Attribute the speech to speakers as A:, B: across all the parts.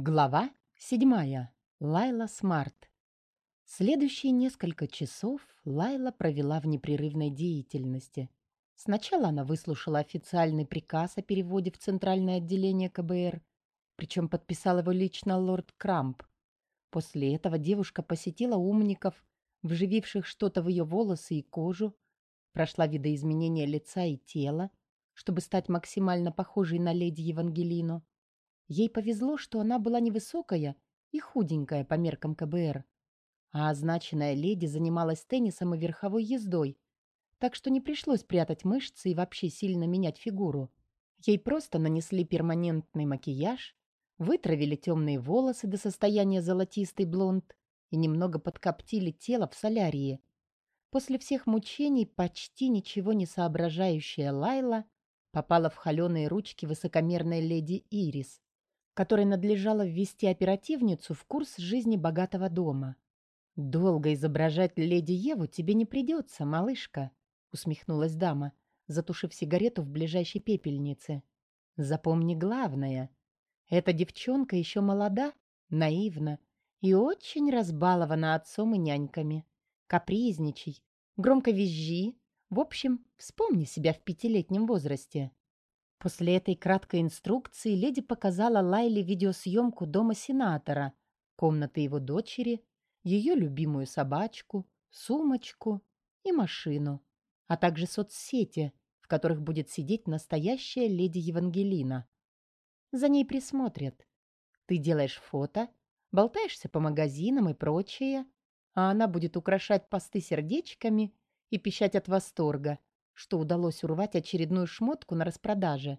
A: Глава седьмая. Лайла Смарт. Следующие несколько часов Лайла провела в непрерывной деятельности. Сначала она выслушала официальный приказ о переводе в Центральное отделение КБР, причем подписал его лично лорд Крамп. После этого девушка посетила умников, вжививших что-то в ее волосы и кожу, прошла видоизменения лица и тела, чтобы стать максимально похожей на леди Евангелину, Ей повезло, что она была невысокая и худенькая по меркам КБР. А означенная леди занималась теннисом и верховой ездой, так что не пришлось прятать мышцы и вообще сильно менять фигуру. Ей просто нанесли перманентный макияж, вытравили темные волосы до состояния золотистый блонд и немного подкоптили тело в солярии. После всех мучений почти ничего не соображающая Лайла попала в холеные ручки высокомерной леди Ирис, которой надлежало ввести оперативницу в курс жизни богатого дома. «Долго изображать леди Еву тебе не придется, малышка», — усмехнулась дама, затушив сигарету в ближайшей пепельнице. «Запомни главное. Эта девчонка еще молода, наивна и очень разбалована отцом и няньками. Капризничай, громко визжи. В общем, вспомни себя в пятилетнем возрасте. После этой краткой инструкции леди показала Лайле видеосъемку дома сенатора, комнаты его дочери, ее любимую собачку, сумочку и машину, а также соцсети, в которых будет сидеть настоящая леди Евангелина. За ней присмотрят. Ты делаешь фото, болтаешься по магазинам и прочее, а она будет украшать посты сердечками и пищать от восторга, что удалось урвать очередную шмотку на распродаже.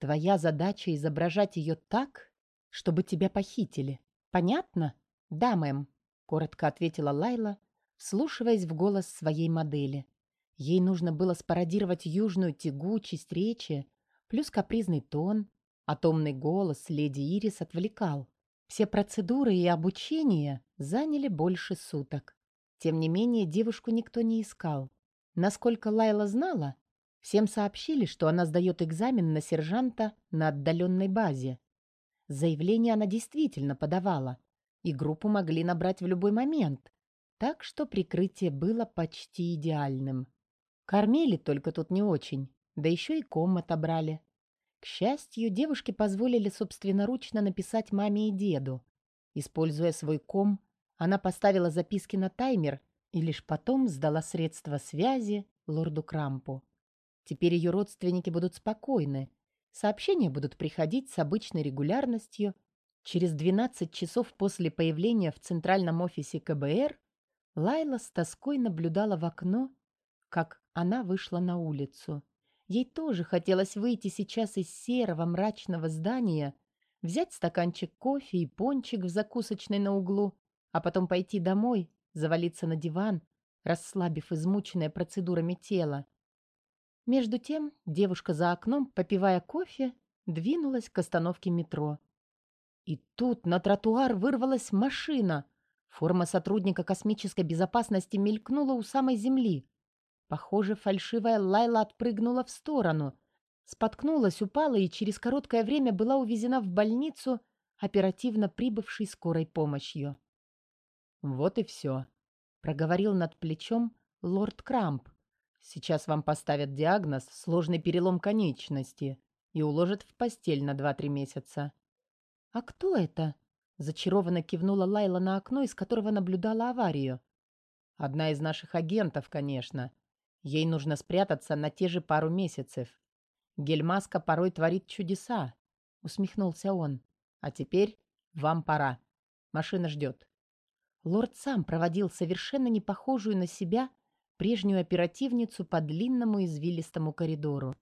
A: Твоя задача изображать ее так, чтобы тебя похитили. Понятно? Да, мэм, коротко ответила Лайла, вслушиваясь в голос своей модели. Ей нужно было спародировать южную тягучесть речи, плюс капризный тон, а томный голос леди Ирис отвлекал. Все процедуры и обучение заняли больше суток. Тем не менее, девушку никто не искал. Насколько Лайла знала, всем сообщили, что она сдает экзамен на сержанта на отдаленной базе. Заявление она действительно подавала, и группу могли набрать в любой момент, так что прикрытие было почти идеальным. Кормили только тут не очень, да еще и ком отобрали. К счастью, девушке позволили собственноручно написать маме и деду. Используя свой ком, она поставила записки на таймер и лишь потом сдала средства связи лорду Крампу. Теперь ее родственники будут спокойны. Сообщения будут приходить с обычной регулярностью. Через 12 часов после появления в центральном офисе КБР Лайла с тоской наблюдала в окно, как она вышла на улицу. Ей тоже хотелось выйти сейчас из серого мрачного здания, взять стаканчик кофе и пончик в закусочной на углу, а потом пойти домой завалиться на диван, расслабив измученное процедурами тело. Между тем девушка за окном, попивая кофе, двинулась к остановке метро. И тут на тротуар вырвалась машина. Форма сотрудника космической безопасности мелькнула у самой земли. Похоже, фальшивая Лайла отпрыгнула в сторону, споткнулась, упала и через короткое время была увезена в больницу оперативно прибывшей скорой помощью. «Вот и все», — проговорил над плечом лорд Крамп. «Сейчас вам поставят диагноз «сложный перелом конечности» и уложат в постель на два-три месяца». «А кто это?» — зачарованно кивнула Лайла на окно, из которого наблюдала аварию. «Одна из наших агентов, конечно. Ей нужно спрятаться на те же пару месяцев. Гельмаска порой творит чудеса», — усмехнулся он. «А теперь вам пора. Машина ждет». Лорд сам проводил совершенно не похожую на себя прежнюю оперативницу по длинному извилистому коридору.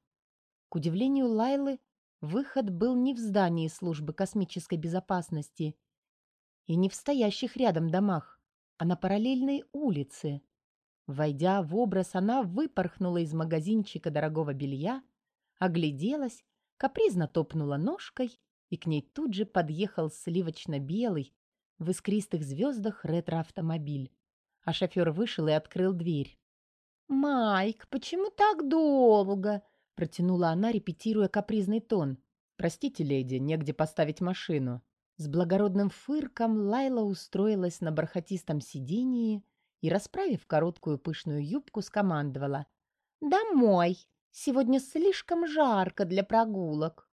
A: К удивлению Лайлы, выход был не в здании службы космической безопасности и не в стоящих рядом домах, а на параллельной улице. Войдя в образ, она выпорхнула из магазинчика дорогого белья, огляделась, капризно топнула ножкой, и к ней тут же подъехал сливочно-белый, в искристых звездах ретро-автомобиль. А шофер вышел и открыл дверь. «Майк, почему так долго?» — протянула она, репетируя капризный тон. «Простите, леди, негде поставить машину». С благородным фырком Лайла устроилась на бархатистом сидении и, расправив короткую пышную юбку, скомандовала. «Домой! Сегодня слишком жарко для прогулок!»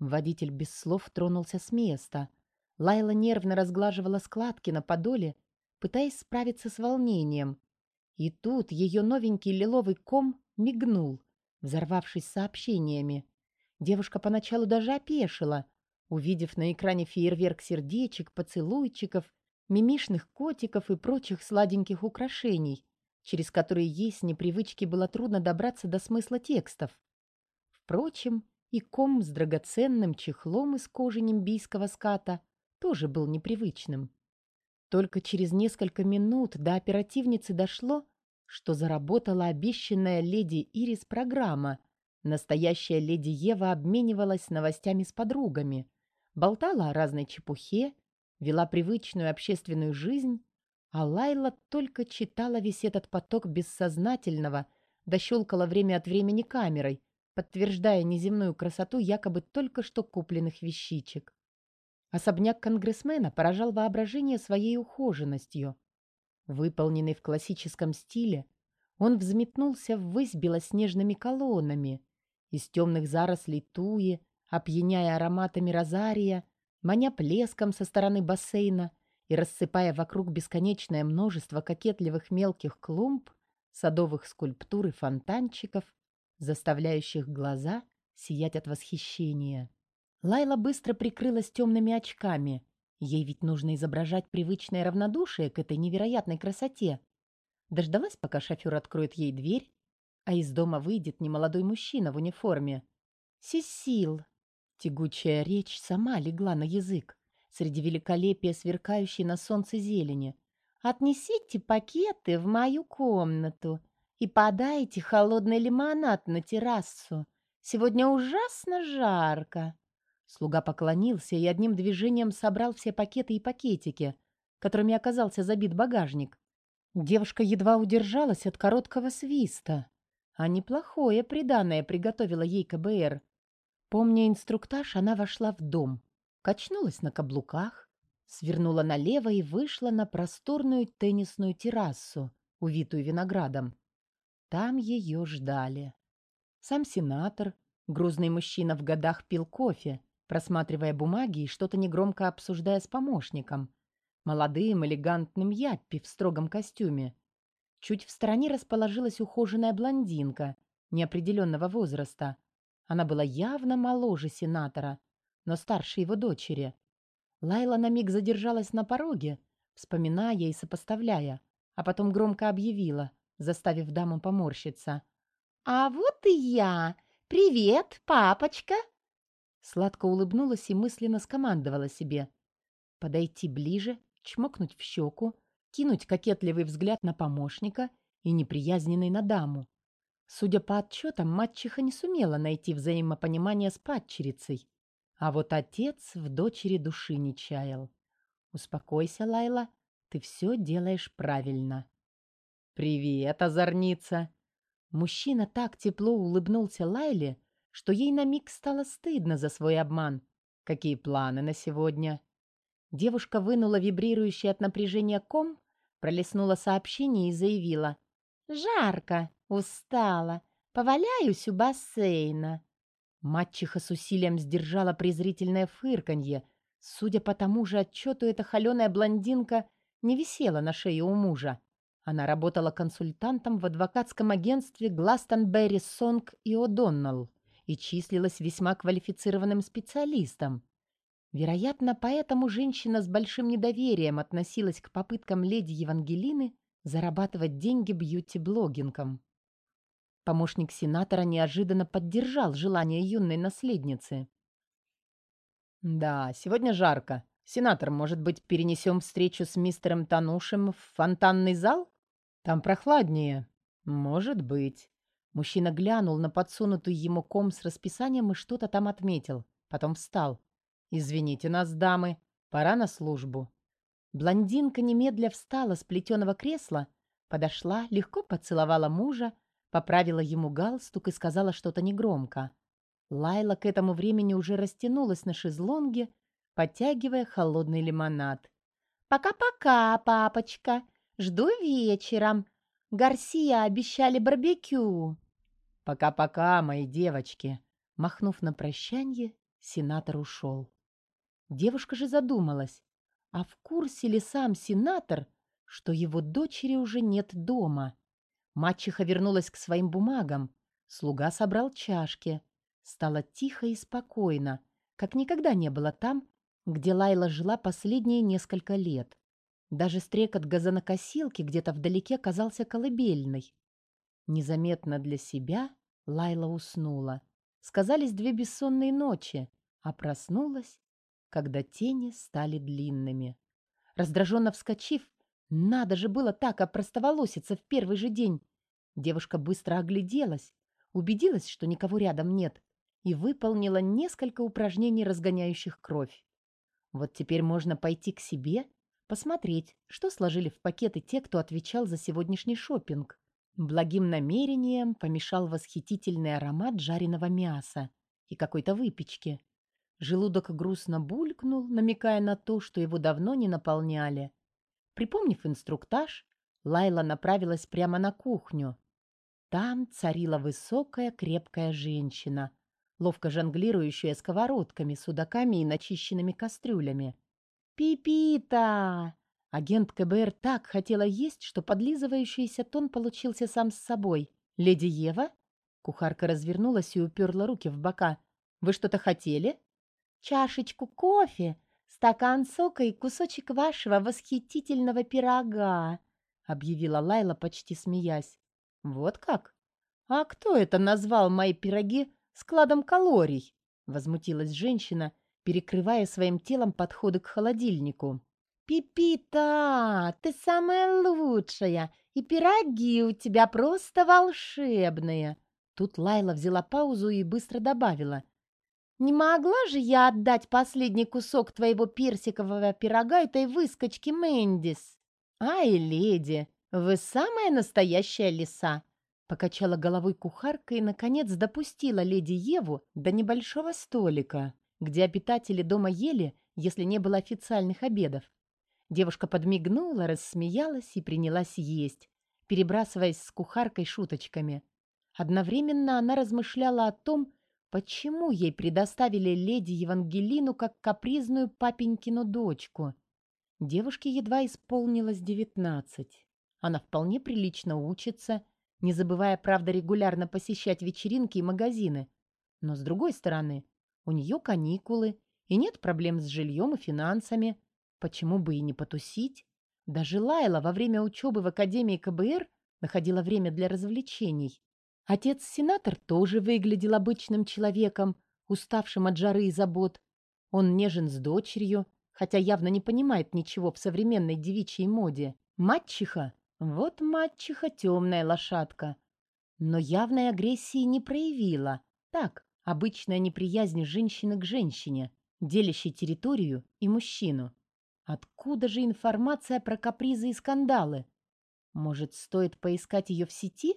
A: Водитель без слов тронулся с места. Лайла нервно разглаживала складки на подоле, пытаясь справиться с волнением. И тут ее новенький лиловый ком мигнул, взорвавшись сообщениями. Девушка поначалу даже опешила, увидев на экране фейерверк сердечек, поцелуйчиков, мимишных котиков и прочих сладеньких украшений, через которые ей с непривычки было трудно добраться до смысла текстов. Впрочем, и ком с драгоценным чехлом из кожи нимбийского ската тоже был непривычным. Только через несколько минут до оперативницы дошло, что заработала обещанная леди Ирис программа. Настоящая леди Ева обменивалась новостями с подругами, болтала о разной чепухе, вела привычную общественную жизнь, а Лайла только читала весь этот поток бессознательного, дощелкала время от времени камерой, подтверждая неземную красоту якобы только что купленных вещичек. Особняк конгрессмена поражал воображение своей ухоженностью. Выполненный в классическом стиле, он взметнулся ввысь белоснежными колоннами. Из темных зарослей туи, опьяняя ароматами розария, маня плеском со стороны бассейна и рассыпая вокруг бесконечное множество кокетливых мелких клумб, садовых скульптур и фонтанчиков, заставляющих глаза сиять от восхищения. Лайла быстро прикрылась темными очками. Ей ведь нужно изображать привычное равнодушие к этой невероятной красоте. Дождалась, пока шофер откроет ей дверь, а из дома выйдет немолодой мужчина в униформе. «Сесил!» Тягучая речь сама легла на язык, среди великолепия сверкающей на солнце зелени. «Отнесите пакеты в мою комнату и подайте холодный лимонад на террасу. Сегодня ужасно жарко!» Слуга поклонился и одним движением собрал все пакеты и пакетики, которыми оказался забит багажник. Девушка едва удержалась от короткого свиста. А неплохое приданное приготовила ей КБР. Помня инструктаж, она вошла в дом, качнулась на каблуках, свернула налево и вышла на просторную теннисную террасу, увитую виноградом. Там ее ждали. Сам сенатор, грузный мужчина в годах, пил кофе, просматривая бумаги и что-то негромко обсуждая с помощником, молодым элегантным яппи в строгом костюме. Чуть в стороне расположилась ухоженная блондинка неопределенного возраста. Она была явно моложе сенатора, но старше его дочери. Лайла на миг задержалась на пороге, вспоминая и сопоставляя, а потом громко объявила, заставив даму поморщиться. «А вот и я! Привет, папочка!» Сладко улыбнулась и мысленно скомандовала себе. Подойти ближе, чмокнуть в щеку, кинуть кокетливый взгляд на помощника и неприязненный на даму. Судя по отчетам, мачеха не сумела найти взаимопонимание с падчерицей. А вот отец в дочери души не чаял. «Успокойся, Лайла, ты все делаешь правильно». «Привет, озорница!» Мужчина так тепло улыбнулся Лайле, что ей на миг стало стыдно за свой обман. Какие планы на сегодня? Девушка вынула вибрирующий от напряжения ком, пролистнула сообщение и заявила. «Жарко, устала, поваляюсь у бассейна». Матчиха с усилием сдержала презрительное фырканье. Судя по тому же отчету, эта холеная блондинка не висела на шее у мужа. Она работала консультантом в адвокатском агентстве Гластонберри Сонг и О'Доннелл и числилась весьма квалифицированным специалистом. Вероятно, поэтому женщина с большим недоверием относилась к попыткам леди Евангелины зарабатывать деньги бьюти-блогингом. Помощник сенатора неожиданно поддержал желание юной наследницы. «Да, сегодня жарко. Сенатор, может быть, перенесем встречу с мистером Танушем в фонтанный зал? Там прохладнее. Может быть. Мужчина глянул на подсунутый ему ком с расписанием и что-то там отметил. Потом встал. «Извините нас, дамы, пора на службу». Блондинка немедля встала с плетеного кресла, подошла, легко поцеловала мужа, поправила ему галстук и сказала что-то негромко. Лайла к этому времени уже растянулась на шезлонге, потягивая холодный лимонад. «Пока-пока, папочка. Жду вечером. Гарсия обещали барбекю». «Пока-пока, мои девочки!» Махнув на прощанье, сенатор ушел. Девушка же задумалась, а в курсе ли сам сенатор, что его дочери уже нет дома? Мачеха вернулась к своим бумагам, слуга собрал чашки. Стало тихо и спокойно, как никогда не было там, где Лайла жила последние несколько лет. Даже стрекот газонокосилки где-то вдалеке казался колыбельной. Незаметно для себя Лайла уснула. Сказались две бессонные ночи, а проснулась, когда тени стали длинными. Раздраженно вскочив, надо же было так опростоволоситься в первый же день. Девушка быстро огляделась, убедилась, что никого рядом нет, и выполнила несколько упражнений, разгоняющих кровь. Вот теперь можно пойти к себе, посмотреть, что сложили в пакеты те, кто отвечал за сегодняшний шопинг. Благим намерением помешал восхитительный аромат жареного мяса и какой-то выпечки. Желудок грустно булькнул, намекая на то, что его давно не наполняли. Припомнив инструктаж, Лайла направилась прямо на кухню. Там царила высокая крепкая женщина, ловко жонглирующая сковородками, судаками и начищенными кастрюлями. «Пипита!» Агент КБР так хотела есть, что подлизывающийся тон получился сам с собой. «Леди Ева?» Кухарка развернулась и уперла руки в бока. «Вы что-то хотели?» «Чашечку кофе, стакан сока и кусочек вашего восхитительного пирога», объявила Лайла, почти смеясь. «Вот как? А кто это назвал мои пироги складом калорий?» возмутилась женщина, перекрывая своим телом подходы к холодильнику. «Пипита, ты самая лучшая, и пироги у тебя просто волшебные!» Тут Лайла взяла паузу и быстро добавила. «Не могла же я отдать последний кусок твоего персикового пирога этой выскочке Мэндис?» «Ай, леди, вы самая настоящая лиса!» Покачала головой кухарка и, наконец, допустила леди Еву до небольшого столика, где обитатели дома ели, если не было официальных обедов. Девушка подмигнула, рассмеялась и принялась есть, перебрасываясь с кухаркой шуточками. Одновременно она размышляла о том, почему ей предоставили леди Евангелину как капризную папенькину дочку. Девушке едва исполнилось девятнадцать. Она вполне прилично учится, не забывая, правда, регулярно посещать вечеринки и магазины. Но, с другой стороны, у нее каникулы, и нет проблем с жильем и финансами. Почему бы и не потусить? Даже Лайла во время учебы в Академии КБР находила время для развлечений. Отец-сенатор тоже выглядел обычным человеком, уставшим от жары и забот. Он нежен с дочерью, хотя явно не понимает ничего в современной девичьей моде. Мачеха? Вот мачеха темная лошадка. Но явной агрессии не проявила. Так, обычная неприязнь женщины к женщине, делящей территорию и мужчину. Откуда же информация про капризы и скандалы? Может, стоит поискать ее в сети?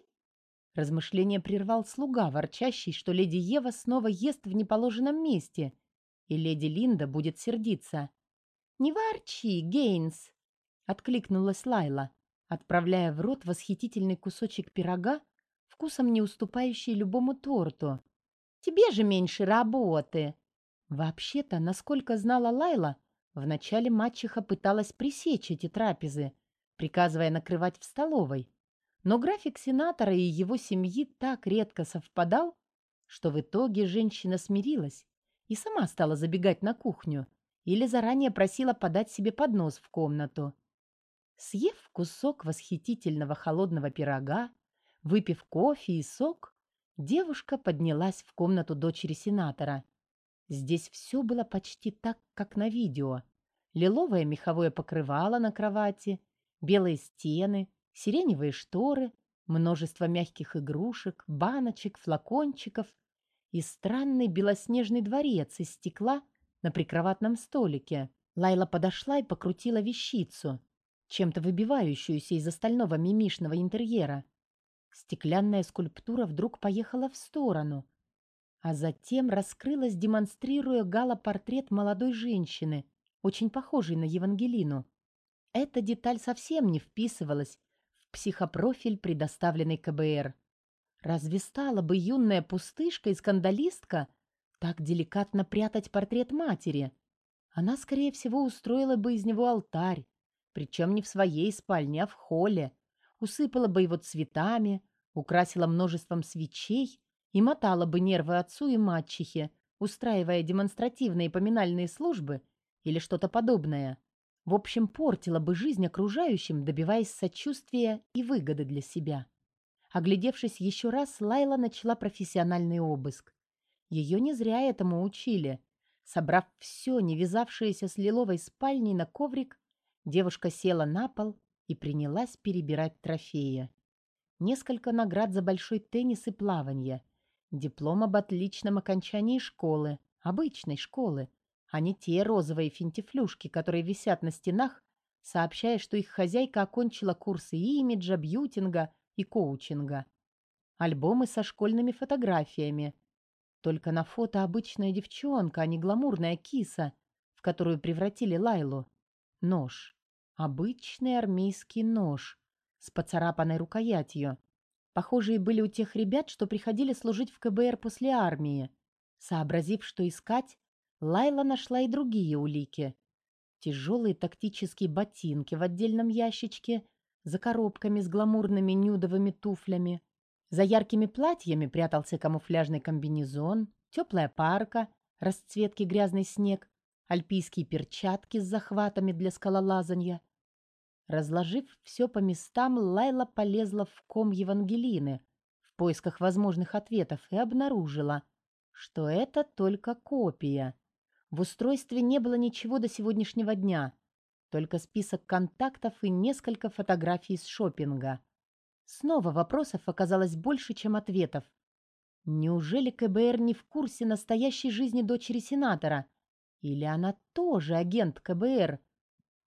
A: Размышление прервал слуга, ворчащий, что леди Ева снова ест в неположенном месте, и леди Линда будет сердиться. «Не ворчи, Гейнс!» — откликнулась Лайла, отправляя в рот восхитительный кусочек пирога, вкусом не уступающий любому торту. «Тебе же меньше работы!» Вообще-то, насколько знала Лайла, Вначале мачеха пыталась пресечь эти трапезы, приказывая накрывать в столовой. Но график сенатора и его семьи так редко совпадал, что в итоге женщина смирилась и сама стала забегать на кухню или заранее просила подать себе поднос в комнату. Съев кусок восхитительного холодного пирога, выпив кофе и сок, девушка поднялась в комнату дочери сенатора – Здесь все было почти так, как на видео. Лиловое меховое покрывало на кровати, белые стены, сиреневые шторы, множество мягких игрушек, баночек, флакончиков и странный белоснежный дворец из стекла на прикроватном столике. Лайла подошла и покрутила вещицу, чем-то выбивающуюся из остального мимишного интерьера. Стеклянная скульптура вдруг поехала в сторону — А затем раскрылась, демонстрируя Гала портрет молодой женщины, очень похожей на Евангелину. Эта деталь совсем не вписывалась в психопрофиль, предоставленный КБР. Разве стала бы юная пустышка и скандалистка так деликатно прятать портрет матери? Она, скорее всего, устроила бы из него алтарь, причем не в своей спальне, а в холле, усыпала бы его цветами, украсила множеством свечей и мотала бы нервы отцу и мачехе, устраивая демонстративные поминальные службы или что-то подобное. В общем, портила бы жизнь окружающим, добиваясь сочувствия и выгоды для себя. Оглядевшись еще раз, Лайла начала профессиональный обыск. Ее не зря этому учили. Собрав все, не вязавшееся с лиловой спальней на коврик, девушка села на пол и принялась перебирать трофеи. Несколько наград за большой теннис и плавание, диплом об отличном окончании школы, обычной школы, а не те розовые финтифлюшки, которые висят на стенах, сообщая, что их хозяйка окончила курсы имиджа, бьютинга и коучинга. Альбомы со школьными фотографиями. Только на фото обычная девчонка, а не гламурная киса, в которую превратили Лайлу. Нож. Обычный армейский нож с поцарапанной рукоятью. Похожие были у тех ребят, что приходили служить в КБР после армии. Сообразив, что искать, Лайла нашла и другие улики. Тяжелые тактические ботинки в отдельном ящичке за коробками с гламурными нюдовыми туфлями. За яркими платьями прятался камуфляжный комбинезон, теплая парка, расцветки грязный снег, альпийские перчатки с захватами для скалолазания. Разложив все по местам, Лайла полезла в ком Евангелины в поисках возможных ответов и обнаружила, что это только копия. В устройстве не было ничего до сегодняшнего дня, только список контактов и несколько фотографий с шопинга. Снова вопросов оказалось больше, чем ответов. Неужели КБР не в курсе настоящей жизни дочери сенатора? Или она тоже агент КБР?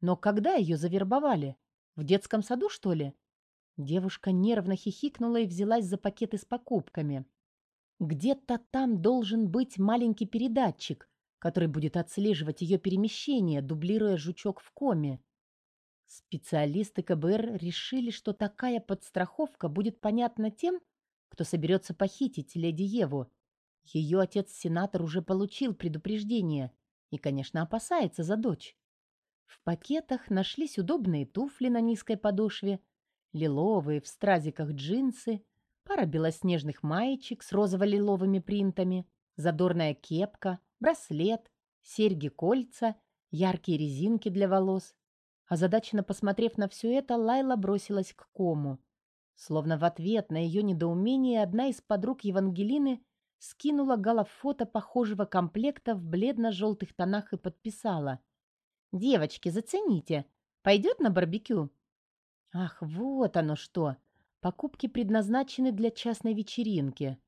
A: Но когда ее завербовали? В детском саду, что ли? Девушка нервно хихикнула и взялась за пакеты с покупками. Где-то там должен быть маленький передатчик, который будет отслеживать ее перемещение, дублируя жучок в коме. Специалисты КБР решили, что такая подстраховка будет понятна тем, кто соберется похитить леди Еву. Ее отец-сенатор уже получил предупреждение и, конечно, опасается за дочь. В пакетах нашлись удобные туфли на низкой подошве, лиловые в стразиках джинсы, пара белоснежных маечек с розово-лиловыми принтами, задорная кепка, браслет, серьги-кольца, яркие резинки для волос. Озадаченно посмотрев на все это, Лайла бросилась к кому. Словно в ответ на ее недоумение одна из подруг Евангелины скинула Гала фото похожего комплекта в бледно-желтых тонах и подписала. «Девочки, зацените. Пойдет на барбекю?» Ах, вот оно что. Покупки предназначены для частной вечеринки.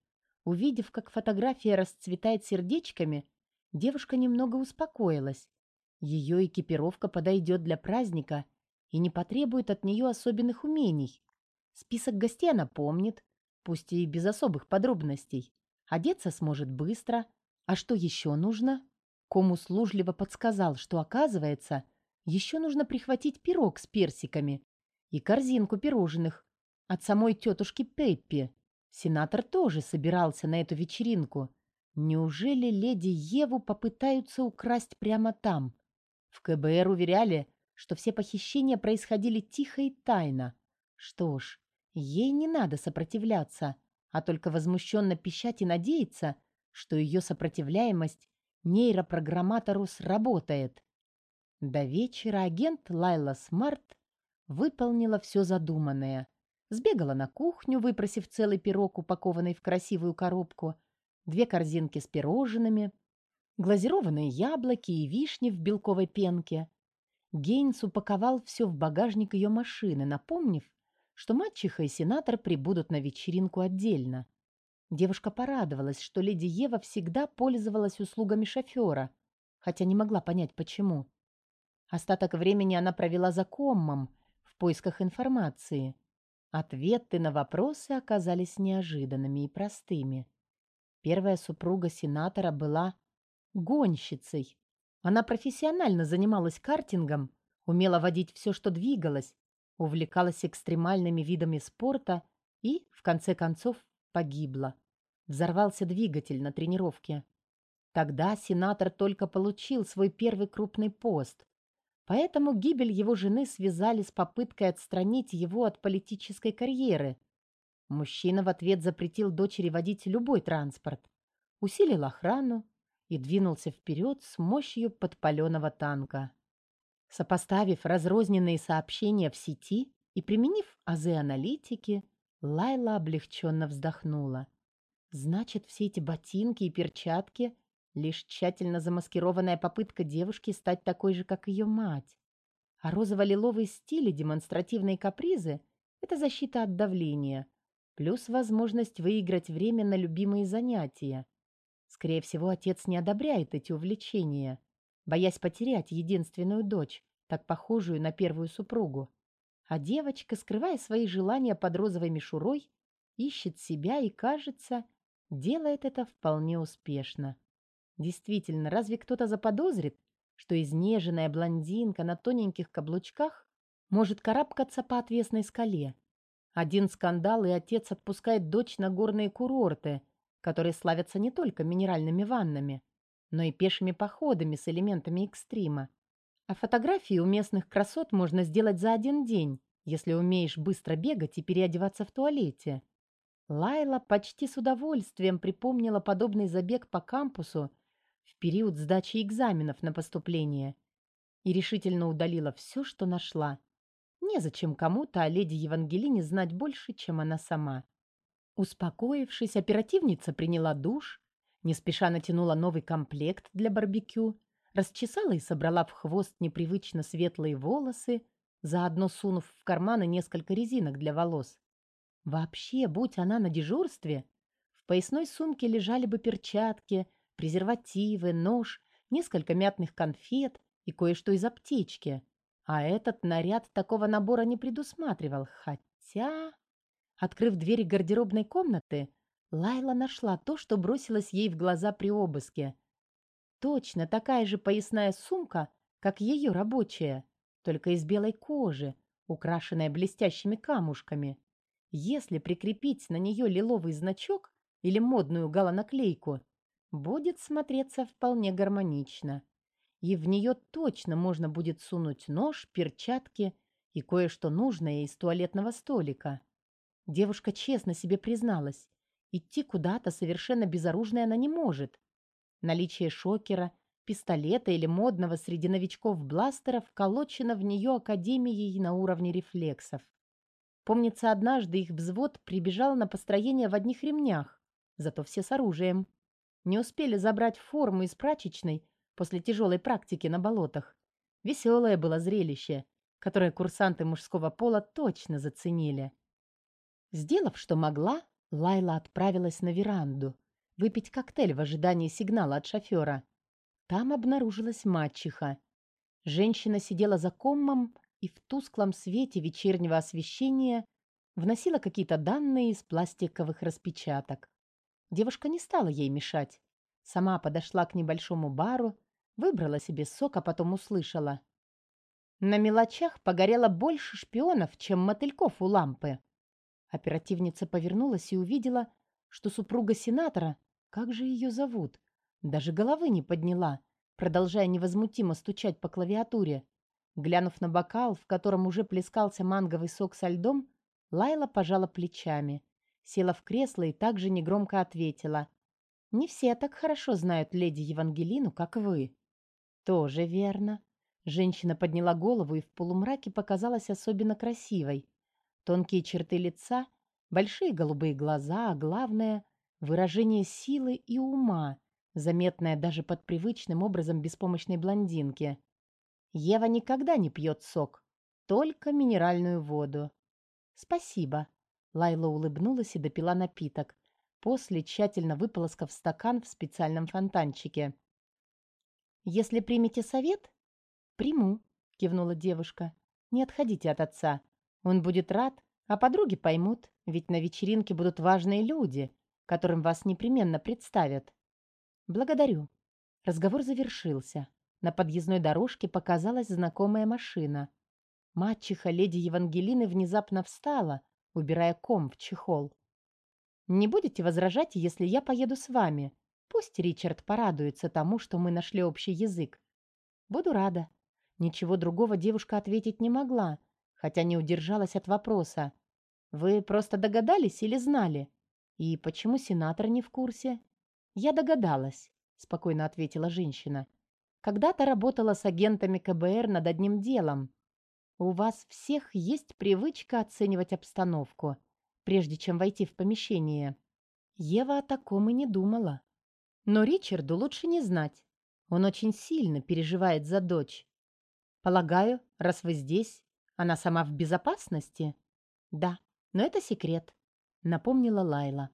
A: Увидев, как фотография расцветает сердечками, девушка немного успокоилась. Ее экипировка подойдет для праздника и не потребует от нее особенных умений. Список гостей она помнит, пусть и без особых подробностей. Одеться сможет быстро. А что еще нужно? Ком услужливо подсказал, что, оказывается, еще нужно прихватить пирог с персиками и корзинку пирожных от самой тетушки Пеппи. Сенатор тоже собирался на эту вечеринку. Неужели леди Еву попытаются украсть прямо там? В КБР уверяли, что все похищения происходили тихо и тайно. Что ж, ей не надо сопротивляться, а только возмущенно пищать и надеяться, что ее сопротивляемость нейропрограмматору сработает. До вечера агент Лайла Смарт выполнила все задуманное. Сбегала на кухню, выпросив целый пирог, упакованный в красивую коробку, две корзинки с пирожными, глазированные яблоки и вишни в белковой пенке. Гейнс упаковал все в багажник ее машины, напомнив, что мачеха и сенатор прибудут на вечеринку отдельно. Девушка порадовалась, что леди Ева всегда пользовалась услугами шофера, хотя не могла понять, почему. Остаток времени она провела за коммом в поисках информации. Ответы на вопросы оказались неожиданными и простыми. Первая супруга сенатора была гонщицей. Она профессионально занималась картингом, умела водить все, что двигалось, увлекалась экстремальными видами спорта и, в конце концов, погибла. Взорвался двигатель на тренировке. Тогда сенатор только получил свой первый крупный пост, поэтому гибель его жены связали с попыткой отстранить его от политической карьеры. Мужчина в ответ запретил дочери водить любой транспорт, усилил охрану и двинулся вперед с мощью подпаленного танка. Сопоставив разрозненные сообщения в сети и применив АЗ-аналитики, Лайла облегченно вздохнула. Значит, все эти ботинки и перчатки — лишь тщательно замаскированная попытка девушки стать такой же, как ее мать. А розово-лиловый стиль и демонстративные капризы — это защита от давления, плюс возможность выиграть время на любимые занятия. Скорее всего, отец не одобряет эти увлечения — боясь потерять единственную дочь, так похожую на первую супругу. А девочка, скрывая свои желания под розовой мишурой, ищет себя и, кажется, делает это вполне успешно. Действительно, разве кто-то заподозрит, что изнеженная блондинка на тоненьких каблучках может карабкаться по отвесной скале? Один скандал, и отец отпускает дочь на горные курорты, которые славятся не только минеральными ваннами, но и пешими походами с элементами экстрима. А фотографии у местных красот можно сделать за один день, если умеешь быстро бегать и переодеваться в туалете. Лайла почти с удовольствием припомнила подобный забег по кампусу в период сдачи экзаменов на поступление и решительно удалила все, что нашла. Незачем кому-то о леди Евангелине знать больше, чем она сама. Успокоившись, оперативница приняла душ, не спеша натянула новый комплект для барбекю, расчесала и собрала в хвост непривычно светлые волосы, заодно сунув в карманы несколько резинок для волос. Вообще, будь она на дежурстве, в поясной сумке лежали бы перчатки, презервативы, нож, несколько мятных конфет и кое-что из аптечки. А этот наряд такого набора не предусматривал, хотя... Открыв двери гардеробной комнаты, Лайла нашла то, что бросилось ей в глаза при обыске. Точно такая же поясная сумка, как ее рабочая, только из белой кожи, украшенная блестящими камушками. Если прикрепить на нее лиловый значок или модную галонаклейку, будет смотреться вполне гармонично. И в нее точно можно будет сунуть нож, перчатки и кое-что нужное из туалетного столика. Девушка честно себе призналась. Идти куда-то совершенно безоружной она не может. Наличие шокера, пистолета или модного среди новичков бластера вколочено в нее академией на уровне рефлексов. Помнится, однажды их взвод прибежал на построение в одних ремнях, зато все с оружием. Не успели забрать форму из прачечной после тяжелой практики на болотах. Веселое было зрелище, которое курсанты мужского пола точно заценили. Сделав, что могла, Лайла отправилась на веранду выпить коктейль в ожидании сигнала от шофера. Там обнаружилась мачеха. Женщина сидела за коммом и в тусклом свете вечернего освещения вносила какие-то данные из пластиковых распечаток. Девушка не стала ей мешать. Сама подошла к небольшому бару, выбрала себе сок, а потом услышала. На мелочах погорело больше шпионов, чем мотыльков у лампы. Оперативница повернулась и увидела, что супруга сенатора, как же ее зовут, даже головы не подняла, продолжая невозмутимо стучать по клавиатуре. Глянув на бокал, в котором уже плескался манговый сок со льдом, Лайла пожала плечами, села в кресло и также негромко ответила. «Не все так хорошо знают леди Евангелину, как вы». «Тоже верно». Женщина подняла голову и в полумраке показалась особенно красивой. Тонкие черты лица, большие голубые глаза, а главное — выражение силы и ума, заметное даже под привычным образом беспомощной блондинки. Ева никогда не пьет сок, только минеральную воду. «Спасибо», — Лайла улыбнулась и допила напиток, после тщательно выполоскав стакан в специальном фонтанчике. «Если примете совет?» «Приму», — кивнула девушка. «Не отходите от отца. Он будет рад, а подруги поймут, ведь на вечеринке будут важные люди, которым вас непременно представят. Благодарю. Разговор завершился. На подъездной дорожке показалась знакомая машина. Мачеха леди Евангелины внезапно встала, убирая ком в чехол. «Не будете возражать, если я поеду с вами? Пусть Ричард порадуется тому, что мы нашли общий язык. Буду рада». Ничего другого девушка ответить не могла, хотя не удержалась от вопроса. «Вы просто догадались или знали? И почему сенатор не в курсе?» «Я догадалась», — спокойно ответила женщина. «Когда-то работала с агентами КБР над одним делом. У вас всех есть привычка оценивать обстановку, прежде чем войти в помещение. Ева о таком и не думала. Но Ричарду лучше не знать. Он очень сильно переживает за дочь. Полагаю, раз вы здесь, она сама в безопасности? Да, но это секрет, напомнила Лайла.